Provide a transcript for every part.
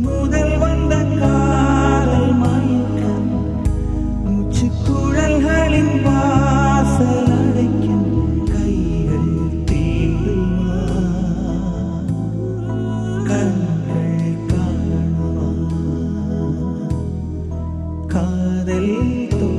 முதல் வந்த காலை மயக்கம். மூச்சு குழல்களின் வாசல் அழைக்கும் காதல் தோ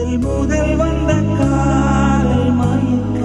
முதல் முதல் வந்த காலை மயக்க